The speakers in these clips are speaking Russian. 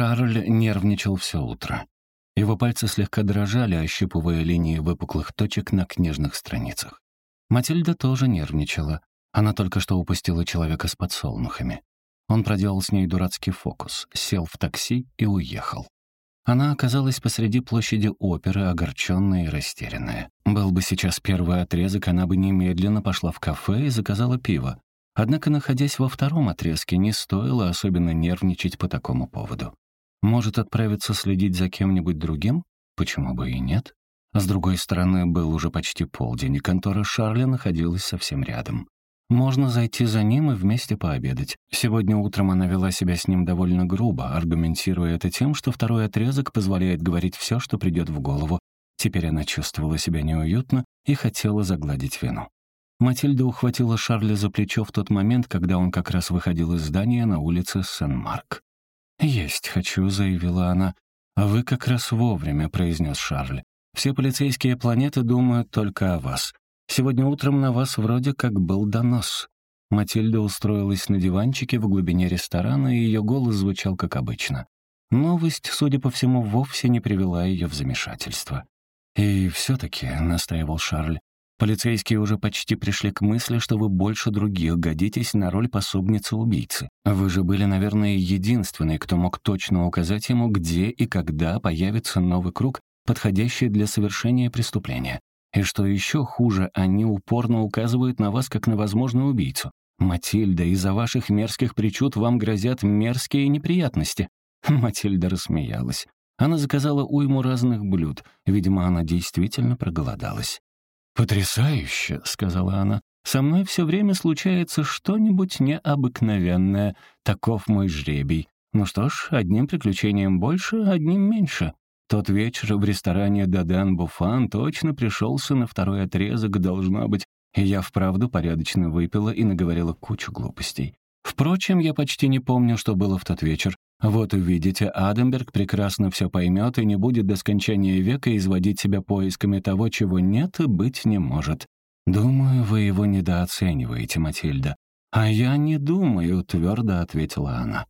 Шарль нервничал все утро. Его пальцы слегка дрожали, ощупывая линии выпуклых точек на книжных страницах. Матильда тоже нервничала. Она только что упустила человека с подсолнухами. Он проделал с ней дурацкий фокус, сел в такси и уехал. Она оказалась посреди площади оперы, огорченная и растерянная. Был бы сейчас первый отрезок, она бы немедленно пошла в кафе и заказала пиво. Однако, находясь во втором отрезке, не стоило особенно нервничать по такому поводу. Может, отправиться следить за кем-нибудь другим? Почему бы и нет? С другой стороны, был уже почти полдень, и контора Шарля находилась совсем рядом. Можно зайти за ним и вместе пообедать. Сегодня утром она вела себя с ним довольно грубо, аргументируя это тем, что второй отрезок позволяет говорить все, что придет в голову. Теперь она чувствовала себя неуютно и хотела загладить вину. Матильда ухватила Шарля за плечо в тот момент, когда он как раз выходил из здания на улице Сен-Марк. «Есть хочу», — заявила она. «А вы как раз вовремя», — произнес Шарль. «Все полицейские планеты думают только о вас. Сегодня утром на вас вроде как был донос». Матильда устроилась на диванчике в глубине ресторана, и ее голос звучал как обычно. Новость, судя по всему, вовсе не привела ее в замешательство. «И все-таки», — настаивал Шарль, Полицейские уже почти пришли к мысли, что вы больше других годитесь на роль пособницы убийцы. Вы же были, наверное, единственной, кто мог точно указать ему, где и когда появится новый круг, подходящий для совершения преступления. И что еще хуже, они упорно указывают на вас как на возможную убийцу. «Матильда, из-за ваших мерзких причуд вам грозят мерзкие неприятности». Матильда рассмеялась. Она заказала уйму разных блюд. Видимо, она действительно проголодалась. «Потрясающе», — сказала она. «Со мной все время случается что-нибудь необыкновенное. Таков мой жребий. Ну что ж, одним приключением больше, одним меньше». Тот вечер в ресторане «Даден Буфан» точно пришелся на второй отрезок, должно быть, и я вправду порядочно выпила и наговорила кучу глупостей. Впрочем, я почти не помню, что было в тот вечер. Вот увидите, Адамберг прекрасно все поймет и не будет до скончания века изводить себя поисками того, чего нет и быть не может. Думаю, вы его недооцениваете, Матильда. А я не думаю, твердо ответила она.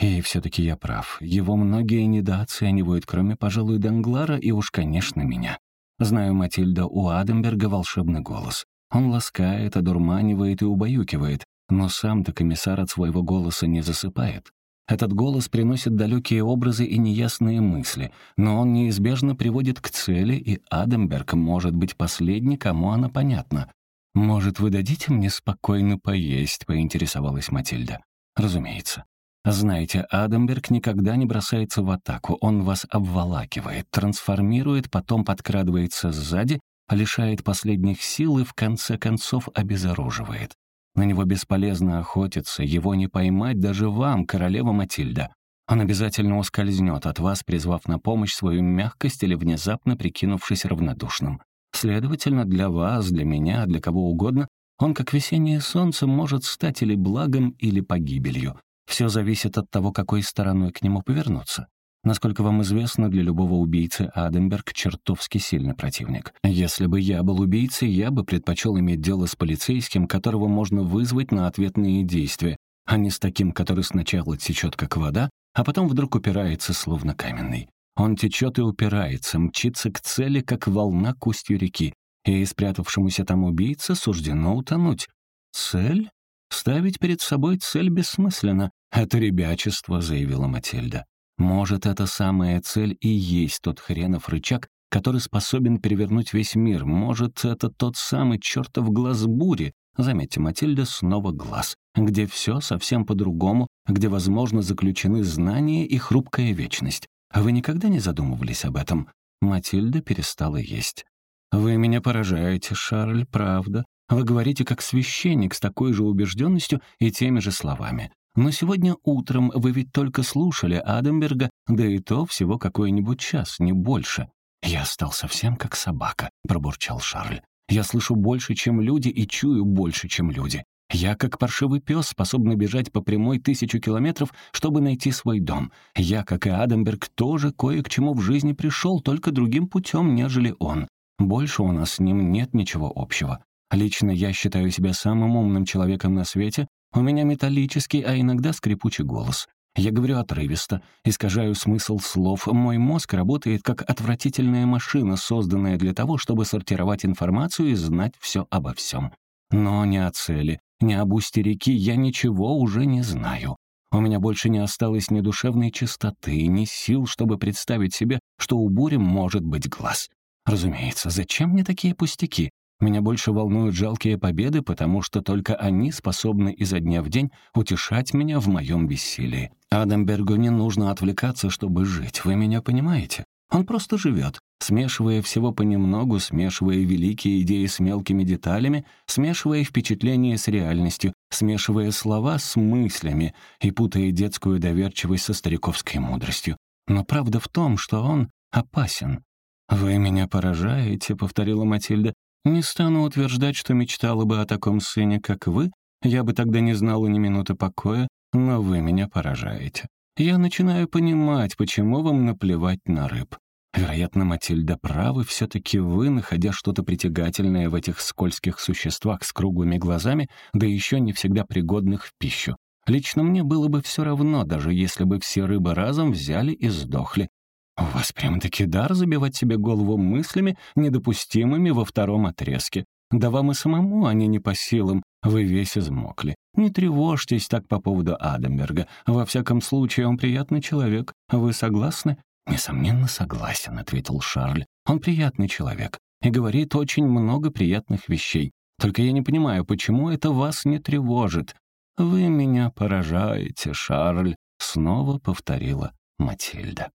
И все-таки я прав. Его многие недооценивают, кроме, пожалуй, Данглара и уж, конечно, меня. Знаю, Матильда, у Адамберга волшебный голос. Он ласкает, одурманивает и убаюкивает, но сам-то комиссар от своего голоса не засыпает. Этот голос приносит далекие образы и неясные мысли, но он неизбежно приводит к цели, и Адамберг может быть последний, кому она понятна. «Может, вы дадите мне спокойно поесть?» — поинтересовалась Матильда. «Разумеется. Знаете, Адамберг никогда не бросается в атаку, он вас обволакивает, трансформирует, потом подкрадывается сзади, лишает последних сил и в конце концов обезоруживает. На него бесполезно охотиться, его не поймать даже вам, королева Матильда. Он обязательно ускользнет от вас, призвав на помощь свою мягкость или внезапно прикинувшись равнодушным. Следовательно, для вас, для меня, для кого угодно, он, как весеннее солнце, может стать или благом, или погибелью. Все зависит от того, какой стороной к нему повернуться. Насколько вам известно, для любого убийцы Аденберг чертовски сильный противник. Если бы я был убийцей, я бы предпочел иметь дело с полицейским, которого можно вызвать на ответные действия, а не с таким, который сначала течет как вода, а потом вдруг упирается словно каменный. Он течет и упирается, мчится к цели, как волна к устью реки, и спрятавшемуся там убийце суждено утонуть. Цель? Ставить перед собой цель бессмысленно. Это ребячество, заявила Матильда. Может, эта самая цель и есть тот хренов рычаг, который способен перевернуть весь мир. Может, это тот самый чертов глаз бури. Заметьте, Матильда снова глаз, где все совсем по-другому, где, возможно, заключены знания и хрупкая вечность. Вы никогда не задумывались об этом? Матильда перестала есть. «Вы меня поражаете, Шарль, правда. Вы говорите как священник с такой же убежденностью и теми же словами. Но сегодня утром вы ведь только слушали Адамберга, да и то всего какой-нибудь час, не больше. Я стал совсем как собака, пробурчал Шарль. Я слышу больше, чем люди, и чую больше, чем люди. Я, как паршивый пес, способна бежать по прямой тысячу километров, чтобы найти свой дом. Я, как и Адамберг, тоже кое к чему в жизни пришел, только другим путем, нежели он. Больше у нас с ним нет ничего общего. Лично я считаю себя самым умным человеком на свете, у меня металлический, а иногда скрипучий голос. Я говорю отрывисто, искажаю смысл слов. Мой мозг работает как отвратительная машина, созданная для того, чтобы сортировать информацию и знать все обо всем. Но не о цели, не об устье реки я ничего уже не знаю. У меня больше не осталось ни душевной чистоты, ни сил, чтобы представить себе, что у бури может быть глаз. Разумеется, зачем мне такие пустяки? Меня больше волнуют жалкие победы, потому что только они способны изо дня в день утешать меня в моем бессилии. Адамбергу не нужно отвлекаться, чтобы жить, вы меня понимаете? Он просто живет, смешивая всего понемногу, смешивая великие идеи с мелкими деталями, смешивая впечатления с реальностью, смешивая слова с мыслями и путая детскую доверчивость со стариковской мудростью. Но правда в том, что он опасен. «Вы меня поражаете», — повторила Матильда. «Не стану утверждать, что мечтала бы о таком сыне, как вы. Я бы тогда не знала ни минуты покоя, но вы меня поражаете. Я начинаю понимать, почему вам наплевать на рыб. Вероятно, Матильда правы, все-таки вы, находя что-то притягательное в этих скользких существах с круглыми глазами, да еще не всегда пригодных в пищу. Лично мне было бы все равно, даже если бы все рыбы разом взяли и сдохли. У вас прямо-таки дар забивать себе голову мыслями, недопустимыми во втором отрезке. Да вам и самому они не по силам, вы весь измокли. Не тревожьтесь так по поводу Адамберга. Во всяком случае, он приятный человек. Вы согласны? «Несомненно, согласен», — ответил Шарль. «Он приятный человек и говорит очень много приятных вещей. Только я не понимаю, почему это вас не тревожит?» «Вы меня поражаете, Шарль», — снова повторила Матильда.